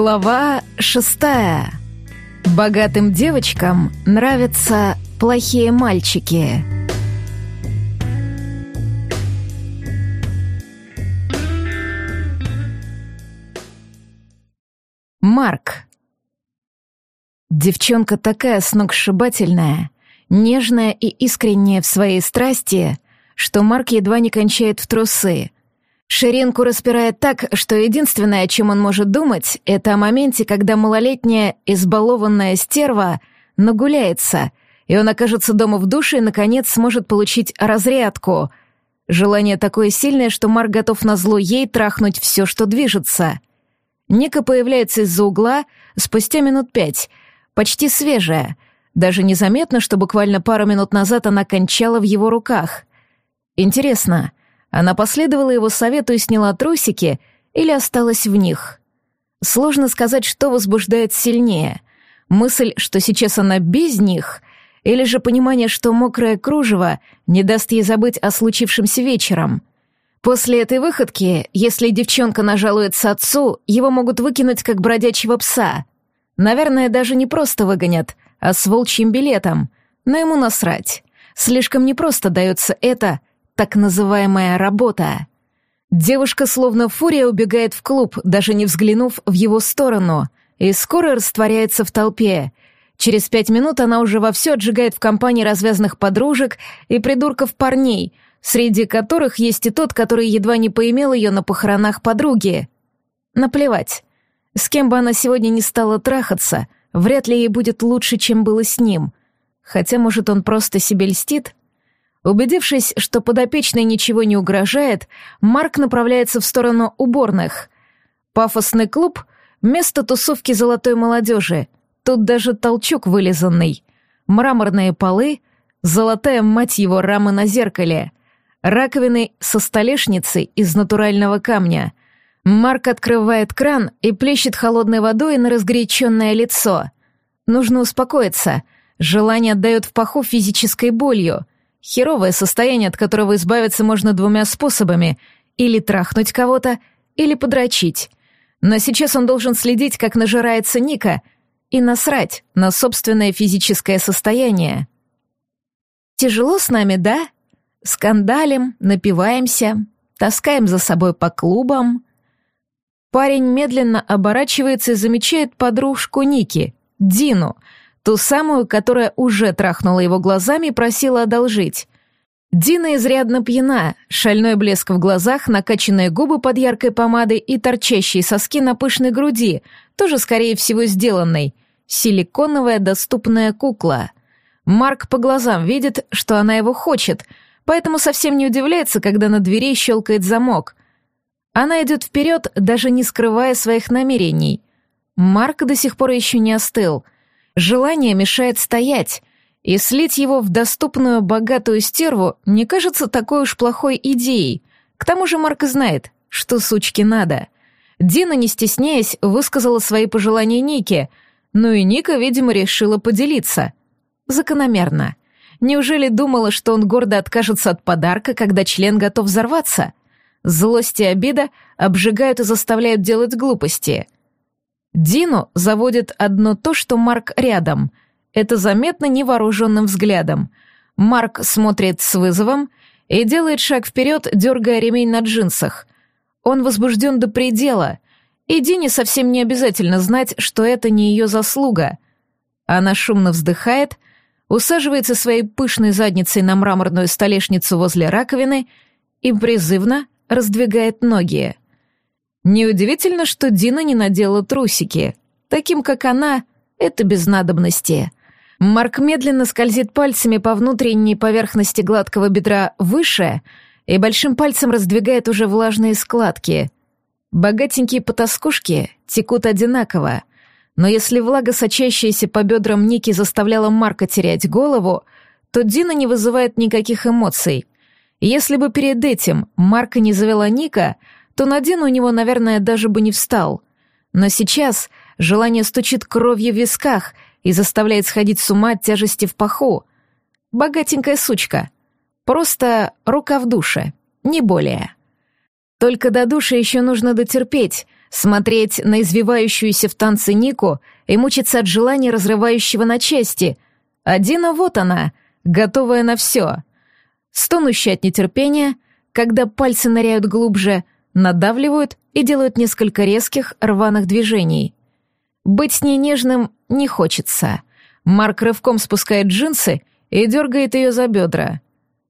Глава шестая. Богатым девочкам нравятся плохие мальчики. Марк. Девчонка такая сногсшибательная, нежная и искренняя в своей страсти, что Марк едва не кончает в трусы — Ширинку распирает так, что единственное, о чем он может думать, это о моменте, когда малолетняя избалованная стерва нагуляется, и он окажется дома в душе и, наконец, сможет получить разрядку. Желание такое сильное, что Марк готов на зло ей трахнуть все, что движется. Ника появляется из-за угла спустя минут пять, почти свежая. Даже незаметно, что буквально пару минут назад она кончала в его руках. Интересно, она последовала его совету и сняла трусики или осталась в них. Сложно сказать, что возбуждает сильнее. Мысль, что сейчас она без них, или же понимание, что мокрое кружево не даст ей забыть о случившемся вечером. После этой выходки, если девчонка нажалуется отцу, его могут выкинуть как бродячего пса. Наверное, даже не просто выгонят, а с волчьим билетом. Но ему насрать. Слишком непросто дается это так называемая работа. Девушка словно фурия убегает в клуб, даже не взглянув в его сторону, и скоро растворяется в толпе. Через пять минут она уже вовсю отжигает в компании развязанных подружек и придурков парней, среди которых есть и тот, который едва не поимел ее на похоронах подруги. Наплевать. С кем бы она сегодня не стала трахаться, вряд ли ей будет лучше, чем было с ним. Хотя, может, он просто себе льстит? Убедившись, что подопечной ничего не угрожает, Марк направляется в сторону уборных. Пафосный клуб — место тусовки золотой молодежи. Тут даже толчок вылизанный. Мраморные полы, золотая, мать его, рама на зеркале. Раковины со столешницей из натурального камня. Марк открывает кран и плещет холодной водой на разгоряченное лицо. Нужно успокоиться. Желание отдает в паху физической болью — Херовое состояние, от которого избавиться можно двумя способами — или трахнуть кого-то, или подрочить. Но сейчас он должен следить, как нажирается Ника, и насрать на собственное физическое состояние. Тяжело с нами, да? Скандалим, напиваемся, таскаем за собой по клубам. Парень медленно оборачивается и замечает подружку Ники, Дину — Ту самую, которая уже трахнула его глазами и просила одолжить. Дина изрядно пьяна, шальной блеск в глазах, накачанные губы под яркой помадой и торчащие соски на пышной груди, тоже, скорее всего, сделанной. Силиконовая доступная кукла. Марк по глазам видит, что она его хочет, поэтому совсем не удивляется, когда на двери щелкает замок. Она идет вперед, даже не скрывая своих намерений. Марк до сих пор еще не остыл — Желание мешает стоять, и слить его в доступную богатую стерву не кажется такой уж плохой идеей. К тому же Марк знает, что сучке надо. Дина, не стесняясь, высказала свои пожелания Нике, ну и Ника, видимо, решила поделиться. Закономерно. Неужели думала, что он гордо откажется от подарка, когда член готов взорваться? Злость и обида обжигают и заставляют делать глупости — Дину заводит одно то, что Марк рядом. Это заметно невооруженным взглядом. Марк смотрит с вызовом и делает шаг вперед, дергая ремень на джинсах. Он возбужден до предела, и Дине совсем не обязательно знать, что это не ее заслуга. Она шумно вздыхает, усаживается своей пышной задницей на мраморную столешницу возле раковины и призывно раздвигает ноги. Неудивительно, что Дина не надела трусики. Таким, как она, это без надобности. Марк медленно скользит пальцами по внутренней поверхности гладкого бедра выше и большим пальцем раздвигает уже влажные складки. Богатенькие потаскушки текут одинаково, но если влага, сочащаяся по бедрам Ники, заставляла Марка терять голову, то Дина не вызывает никаких эмоций. Если бы перед этим Марка не завела Ника — то на Дину у него, наверное, даже бы не встал. Но сейчас желание стучит кровью в висках и заставляет сходить с ума от тяжести в паху. Богатенькая сучка. Просто рука в душе, не более. Только до душа еще нужно дотерпеть, смотреть на извивающуюся в танце Нику и мучиться от желания, разрывающего на части. А вот она, готовая на все. Стонущая от нетерпения, когда пальцы ныряют глубже, надавливают и делают несколько резких, рваных движений. Быть с ней нежным не хочется. Марк рывком спускает джинсы и дергает ее за бедра.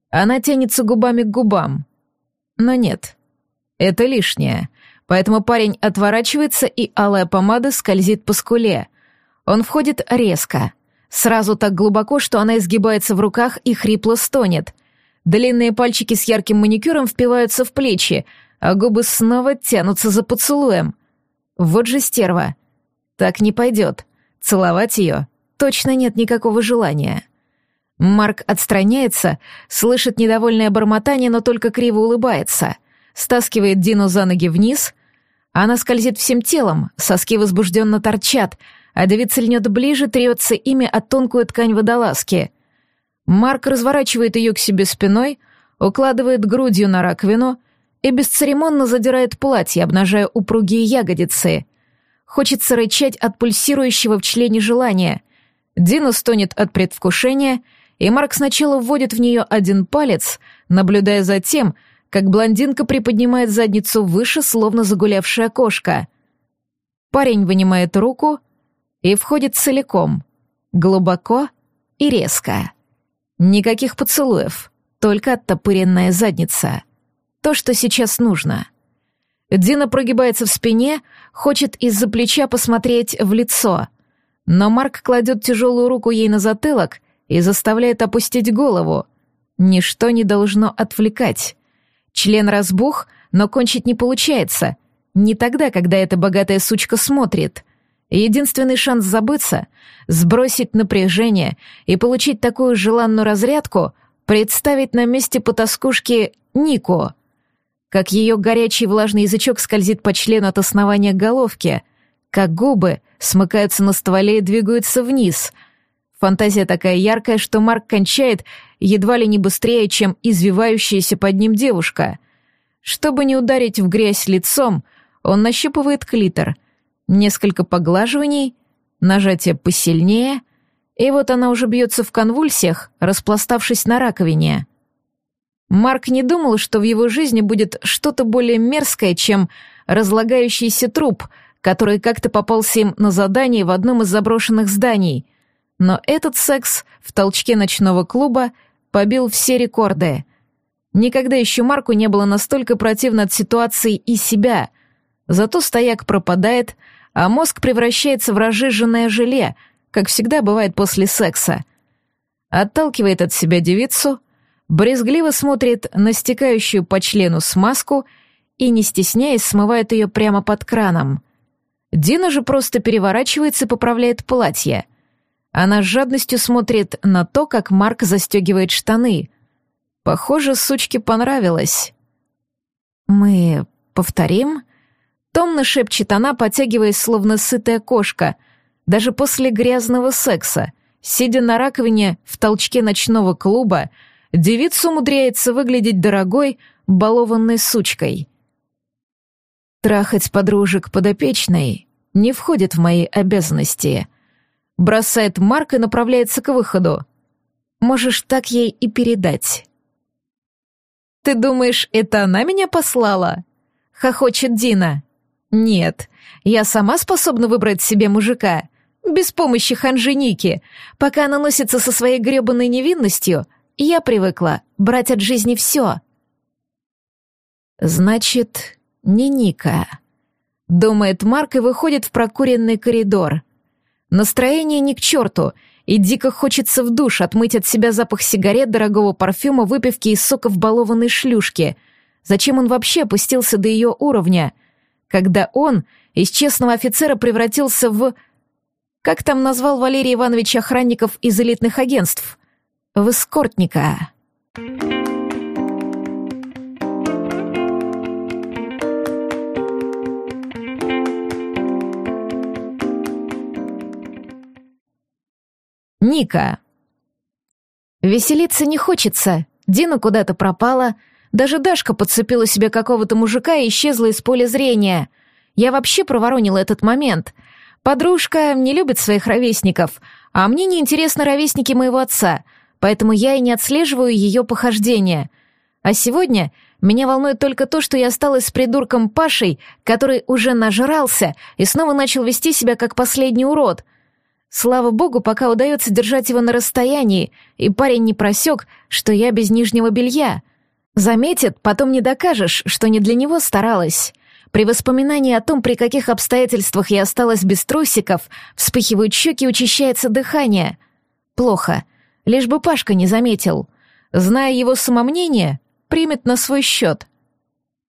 Она тянется губами к губам. Но нет, это лишнее — Поэтому парень отворачивается, и алая помада скользит по скуле. Он входит резко. Сразу так глубоко, что она изгибается в руках и хрипло стонет. Длинные пальчики с ярким маникюром впиваются в плечи, а губы снова тянутся за поцелуем. Вот же стерва. Так не пойдет. Целовать ее точно нет никакого желания. Марк отстраняется, слышит недовольное бормотание, но только криво улыбается. Стаскивает Дину за ноги вниз, она скользит всем телом, соски возбужденно торчат, а девица льнет ближе, трется ими от тонкую ткань водолазки. Марк разворачивает ее к себе спиной, укладывает грудью на раковину и бесцеремонно задирает платье, обнажая упругие ягодицы. Хочется рычать от пульсирующего в члене желания. Дина стонет от предвкушения, и Марк сначала вводит в нее один палец, наблюдая за тем, как блондинка приподнимает задницу выше, словно загулявшая кошка. Парень вынимает руку и входит целиком, глубоко и резко. Никаких поцелуев, только оттопыренная задница. То, что сейчас нужно. Дина прогибается в спине, хочет из-за плеча посмотреть в лицо, но Марк кладет тяжелую руку ей на затылок и заставляет опустить голову. Ничто не должно отвлекать. Член разбух, но кончить не получается. Не тогда, когда эта богатая сучка смотрит. Единственный шанс забыться, сбросить напряжение и получить такую желанную разрядку — представить на месте потаскушки Нику. Как ее горячий влажный язычок скользит по члену от основания головки, как губы смыкаются на стволе и двигаются вниз. Фантазия такая яркая, что Марк кончает едва ли не быстрее, чем извивающаяся под ним девушка. Чтобы не ударить в грязь лицом, он нащупывает клитор. Несколько поглаживаний, нажатие посильнее, и вот она уже бьется в конвульсиях, распластавшись на раковине. Марк не думал, что в его жизни будет что-то более мерзкое, чем разлагающийся труп, который как-то попался им на задание в одном из заброшенных зданий. Но этот секс в толчке ночного клуба — побил все рекорды. Никогда еще Марку не было настолько противно от ситуации и себя. Зато стояк пропадает, а мозг превращается в разжиженное желе, как всегда бывает после секса. Отталкивает от себя девицу, брезгливо смотрит на стекающую по члену смазку и, не стесняясь, смывает ее прямо под краном. Дина же просто переворачивается и поправляет платье — она с жадностью смотрит на то, как Марк застегивает штаны. Похоже, сучке понравилось. «Мы повторим?» Томно шепчет она, потягиваясь, словно сытая кошка, даже после грязного секса. Сидя на раковине в толчке ночного клуба, девица умудряется выглядеть дорогой, балованной сучкой. Трахать подружек подопечной не входит в мои обязанности — бросает Марк и направляется к выходу. Можешь так ей и передать. «Ты думаешь, это она меня послала?» — хохочет Дина. «Нет, я сама способна выбрать себе мужика, без помощи ханженики. Пока она носится со своей гребаной невинностью, я привыкла брать от жизни все». «Значит, не Ника», — думает Марк и выходит в прокуренный коридор. Настроение ни к черту, и дико хочется в душ отмыть от себя запах сигарет, дорогого парфюма, выпивки и соков балованной шлюшки. Зачем он вообще опустился до ее уровня? Когда он из честного офицера превратился в... Как там назвал Валерий Иванович охранников из элитных агентств? В эскортника. Ника. Веселиться не хочется. Дина куда-то пропала. Даже Дашка подцепила себе какого-то мужика и исчезла из поля зрения. Я вообще проворонила этот момент. Подружка не любит своих ровесников, а мне не интересны ровесники моего отца, поэтому я и не отслеживаю ее похождения. А сегодня меня волнует только то, что я осталась с придурком Пашей, который уже нажрался и снова начал вести себя как последний урод. Слава богу, пока удается держать его на расстоянии, и парень не просек, что я без нижнего белья. Заметит, потом не докажешь, что не для него старалась. При воспоминании о том, при каких обстоятельствах я осталась без трусиков, вспыхивают щеки учащается дыхание. Плохо. Лишь бы Пашка не заметил. Зная его самомнение, примет на свой счет.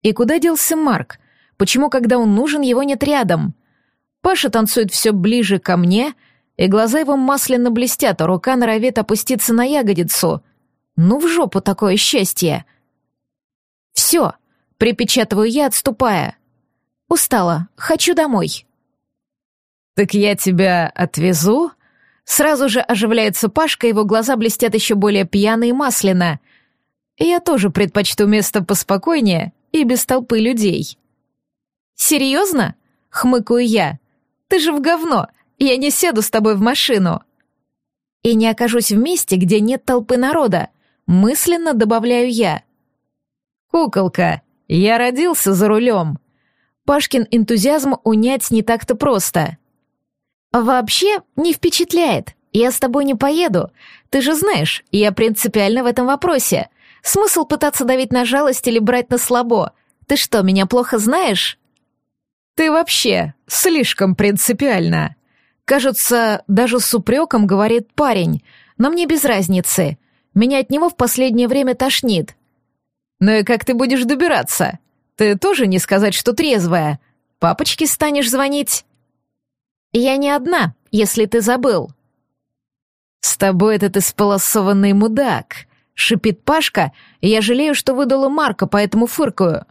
И куда делся Марк? Почему, когда он нужен, его нет рядом? Паша танцует все ближе ко мне, и глаза его масляно блестят, а рука норовит опуститься на ягодицу. Ну в жопу такое счастье. Все, припечатываю я, отступая. Устала, хочу домой. «Так я тебя отвезу?» Сразу же оживляется Пашка, его глаза блестят еще более пьяно и масляно. Я тоже предпочту место поспокойнее и без толпы людей. «Серьезно?» — хмыкаю я. «Ты же в говно, я не седу с тобой в машину». «И не окажусь в месте, где нет толпы народа», — мысленно добавляю я. «Куколка, я родился за рулем», Пашкин энтузиазм унять не так-то просто. «Вообще не впечатляет. Я с тобой не поеду. Ты же знаешь, я принципиально в этом вопросе. Смысл пытаться давить на жалость или брать на слабо? Ты что, меня плохо знаешь?» «Ты вообще слишком принципиально. Кажется, даже с упреком говорит парень, но мне без разницы. Меня от него в последнее время тошнит». «Ну и как ты будешь добираться?» Ты тоже не сказать, что трезвая. Папочке станешь звонить?» «Я не одна, если ты забыл». «С тобой этот исполосованный мудак», — шипит Пашка, я жалею, что выдала Марка, поэтому фыркаю.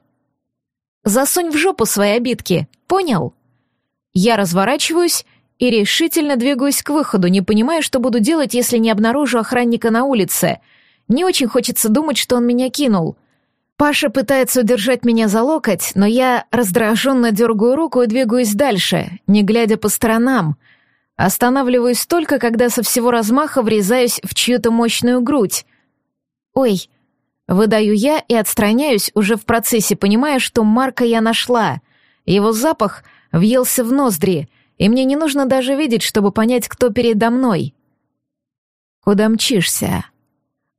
«Засунь в жопу свои обидки, понял?» Я разворачиваюсь и решительно двигаюсь к выходу, не понимая, что буду делать, если не обнаружу охранника на улице. Не очень хочется думать, что он меня кинул. Паша пытается удержать меня за локоть, но я раздраженно дергаю руку и двигаюсь дальше, не глядя по сторонам. Останавливаюсь только, когда со всего размаха врезаюсь в чью-то мощную грудь. «Ой!» Выдаю я и отстраняюсь уже в процессе, понимая, что Марка я нашла. Его запах въелся в ноздри, и мне не нужно даже видеть, чтобы понять, кто передо мной. «Куда мчишься?»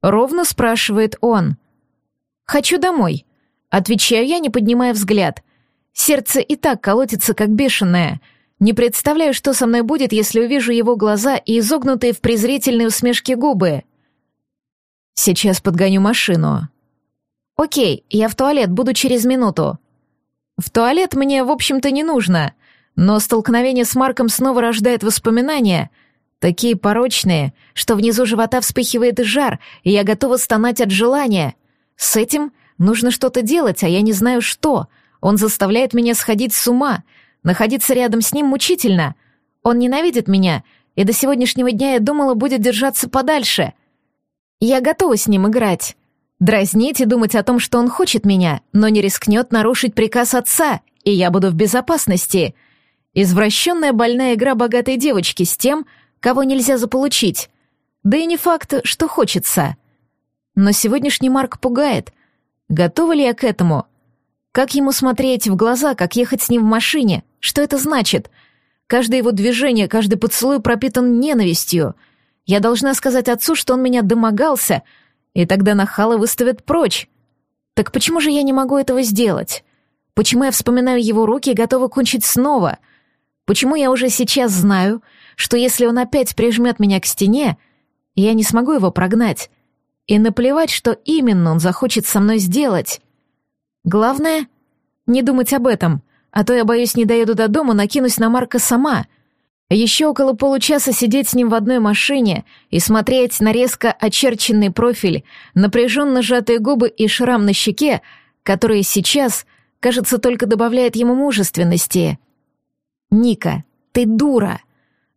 Ровно спрашивает он — «Хочу домой», — отвечаю я, не поднимая взгляд. Сердце и так колотится, как бешеное. Не представляю, что со мной будет, если увижу его глаза и изогнутые в презрительной усмешке губы. «Сейчас подгоню машину». «Окей, я в туалет, буду через минуту». «В туалет мне, в общем-то, не нужно», но столкновение с Марком снова рождает воспоминания, такие порочные, что внизу живота вспыхивает жар, и я готова стонать от желания — с этим нужно что-то делать, а я не знаю что. Он заставляет меня сходить с ума. Находиться рядом с ним мучительно. Он ненавидит меня, и до сегодняшнего дня я думала, будет держаться подальше. Я готова с ним играть. Дразнить и думать о том, что он хочет меня, но не рискнет нарушить приказ отца, и я буду в безопасности. Извращенная больная игра богатой девочки с тем, кого нельзя заполучить. Да и не факт, что хочется. Но сегодняшний Марк пугает. Готова ли я к этому? Как ему смотреть в глаза, как ехать с ним в машине? Что это значит? Каждое его движение, каждый поцелуй пропитан ненавистью. Я должна сказать отцу, что он меня домогался, и тогда нахала выставят прочь. Так почему же я не могу этого сделать? Почему я вспоминаю его руки и готова кончить снова? Почему я уже сейчас знаю, что если он опять прижмет меня к стене, я не смогу его прогнать? И наплевать, что именно он захочет со мной сделать. Главное — не думать об этом, а то я, боюсь, не доеду до дома, накинусь на Марка сама. Еще около получаса сидеть с ним в одной машине и смотреть на резко очерченный профиль, напряженно сжатые губы и шрам на щеке, которые сейчас, кажется, только добавляет ему мужественности. «Ника, ты дура!»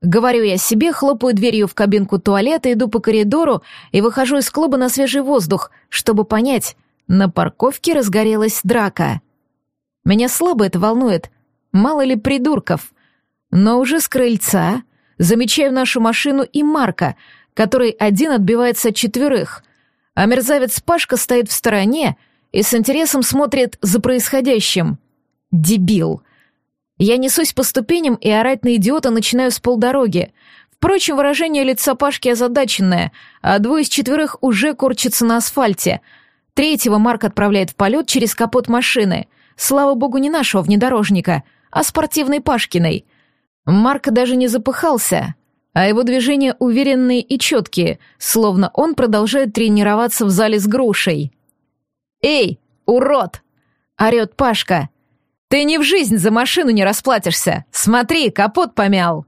Говорю я себе, хлопаю дверью в кабинку туалета, иду по коридору и выхожу из клуба на свежий воздух, чтобы понять, на парковке разгорелась драка. Меня слабо это волнует. мало ли придурков. Но уже с крыльца замечаю нашу машину и Марка, который один отбивается от четверых, а мерзавец Пашка стоит в стороне и с интересом смотрит за происходящим. Дебил. Я несусь по ступеням и орать на идиота начинаю с полдороги. Впрочем, выражение лица Пашки озадаченное, а двое из четверых уже корчатся на асфальте. Третьего Марк отправляет в полет через капот машины. Слава богу, не нашего внедорожника, а спортивной Пашкиной. Марк даже не запыхался, а его движения уверенные и четкие, словно он продолжает тренироваться в зале с грушей. «Эй, урод!» — орёт Пашка. «Ты ни в жизнь за машину не расплатишься! Смотри, капот помял!»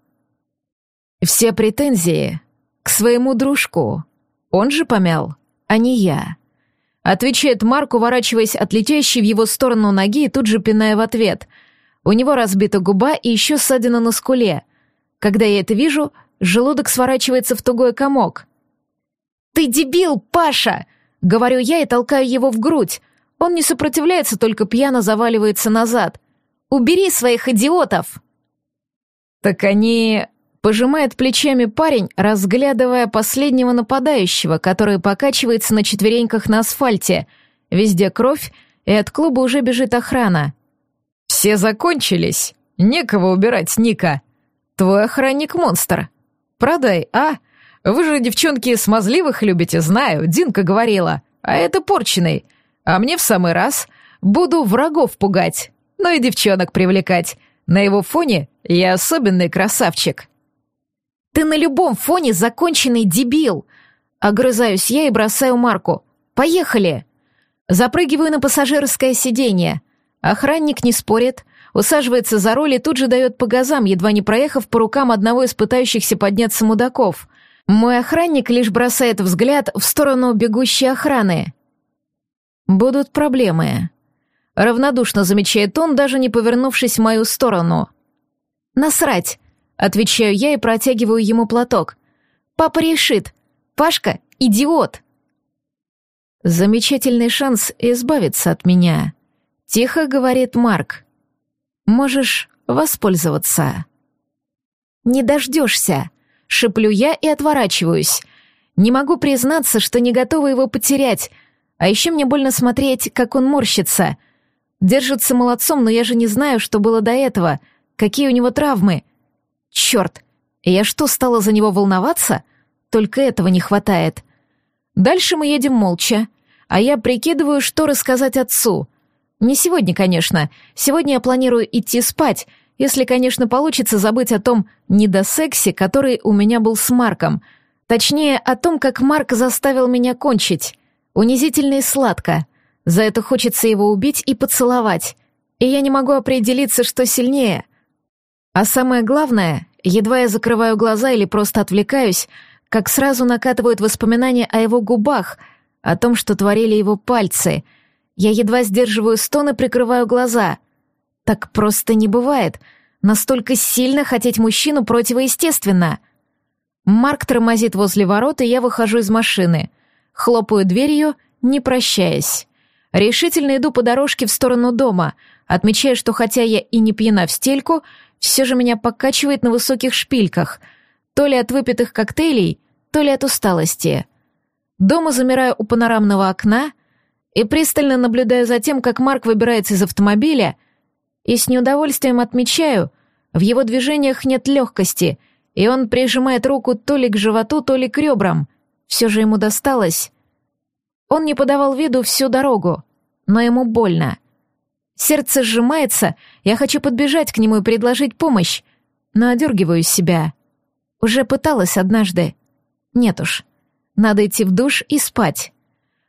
Все претензии к своему дружку. Он же помял, а не я. Отвечает Марк, уворачиваясь от летящей в его сторону ноги и тут же пиная в ответ. У него разбита губа и еще ссадина на скуле. Когда я это вижу, желудок сворачивается в тугой комок. «Ты дебил, Паша!» — говорю я и толкаю его в грудь. Он не сопротивляется, только пьяно заваливается назад. «Убери своих идиотов!» «Так они Пожимает плечами парень, разглядывая последнего нападающего, который покачивается на четвереньках на асфальте. Везде кровь, и от клуба уже бежит охрана. «Все закончились. Некого убирать, Ника. Твой охранник монстр. Продай, а? Вы же, девчонки, смазливых любите, знаю, Динка говорила. А это порченый. А мне в самый раз. Буду врагов пугать, но и девчонок привлекать. На его фоне я особенный красавчик». Ты на любом фоне законченный дебил. Огрызаюсь я и бросаю Марку. Поехали. Запрыгиваю на пассажирское сиденье. Охранник не спорит, усаживается за руль и тут же дает по газам, едва не проехав по рукам одного из пытающихся подняться мудаков. Мой охранник лишь бросает взгляд в сторону бегущей охраны. «Будут проблемы», — равнодушно замечает он, даже не повернувшись в мою сторону. «Насрать! Отвечаю я и протягиваю ему платок. Папа решит. Пашка — идиот. Замечательный шанс избавиться от меня. Тихо говорит Марк. Можешь воспользоваться. Не дождешься. Шеплю я и отворачиваюсь. Не могу признаться, что не готова его потерять. А еще мне больно смотреть, как он морщится. Держится молодцом, но я же не знаю, что было до этого. Какие у него травмы. Черт, я что, стала за него волноваться? Только этого не хватает. Дальше мы едем молча, а я прикидываю, что рассказать отцу. Не сегодня, конечно. Сегодня я планирую идти спать, если, конечно, получится забыть о том недосексе, который у меня был с Марком. Точнее, о том, как Марк заставил меня кончить. Унизительно и сладко. За это хочется его убить и поцеловать. И я не могу определиться, что сильнее. А самое главное, едва я закрываю глаза или просто отвлекаюсь, как сразу накатывают воспоминания о его губах, о том, что творили его пальцы. Я едва сдерживаю стон и прикрываю глаза. Так просто не бывает. Настолько сильно хотеть мужчину противоестественно. Марк тормозит возле ворот, и я выхожу из машины. Хлопаю дверью, не прощаясь. Решительно иду по дорожке в сторону дома, отмечая, что хотя я и не пьяна в стельку, все же меня покачивает на высоких шпильках, то ли от выпитых коктейлей, то ли от усталости. Дома замираю у панорамного окна и пристально наблюдаю за тем, как Марк выбирается из автомобиля, и с неудовольствием отмечаю, в его движениях нет легкости, и он прижимает руку то ли к животу, то ли к ребрам. Все же ему досталось. Он не подавал виду всю дорогу, но ему больно — Сердце сжимается, я хочу подбежать к нему и предложить помощь, но одергиваю себя. Уже пыталась однажды. Нет уж. Надо идти в душ и спать.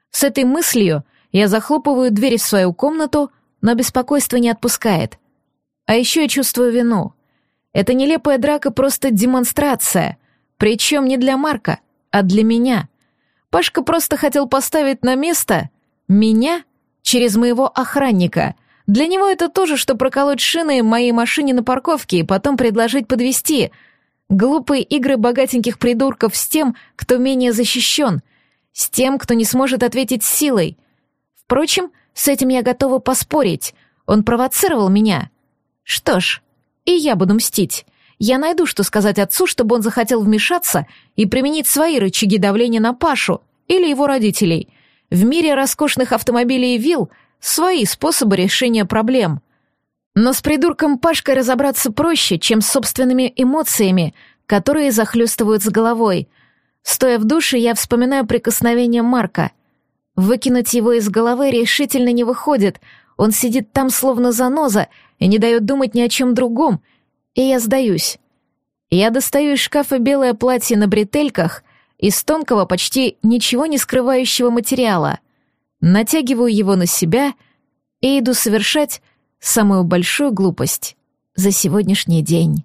С этой мыслью я захлопываю дверь в свою комнату, но беспокойство не отпускает. А еще я чувствую вину. Эта нелепая драка просто демонстрация, причем не для Марка, а для меня. Пашка просто хотел поставить на место меня через моего охранника, для него это тоже, что проколоть шины моей машине на парковке и потом предложить подвести. Глупые игры богатеньких придурков с тем, кто менее защищен, с тем, кто не сможет ответить силой. Впрочем, с этим я готова поспорить. Он провоцировал меня. Что ж, и я буду мстить. Я найду, что сказать отцу, чтобы он захотел вмешаться и применить свои рычаги давления на Пашу или его родителей. В мире роскошных автомобилей и вилл свои способы решения проблем. Но с придурком Пашкой разобраться проще, чем с собственными эмоциями, которые захлестывают с головой. Стоя в душе, я вспоминаю прикосновение Марка. Выкинуть его из головы решительно не выходит. Он сидит там словно заноза и не дает думать ни о чем другом, и я сдаюсь. Я достаю из шкафа белое платье на бретельках из тонкого, почти ничего не скрывающего материала, натягиваю его на себя и иду совершать самую большую глупость за сегодняшний день.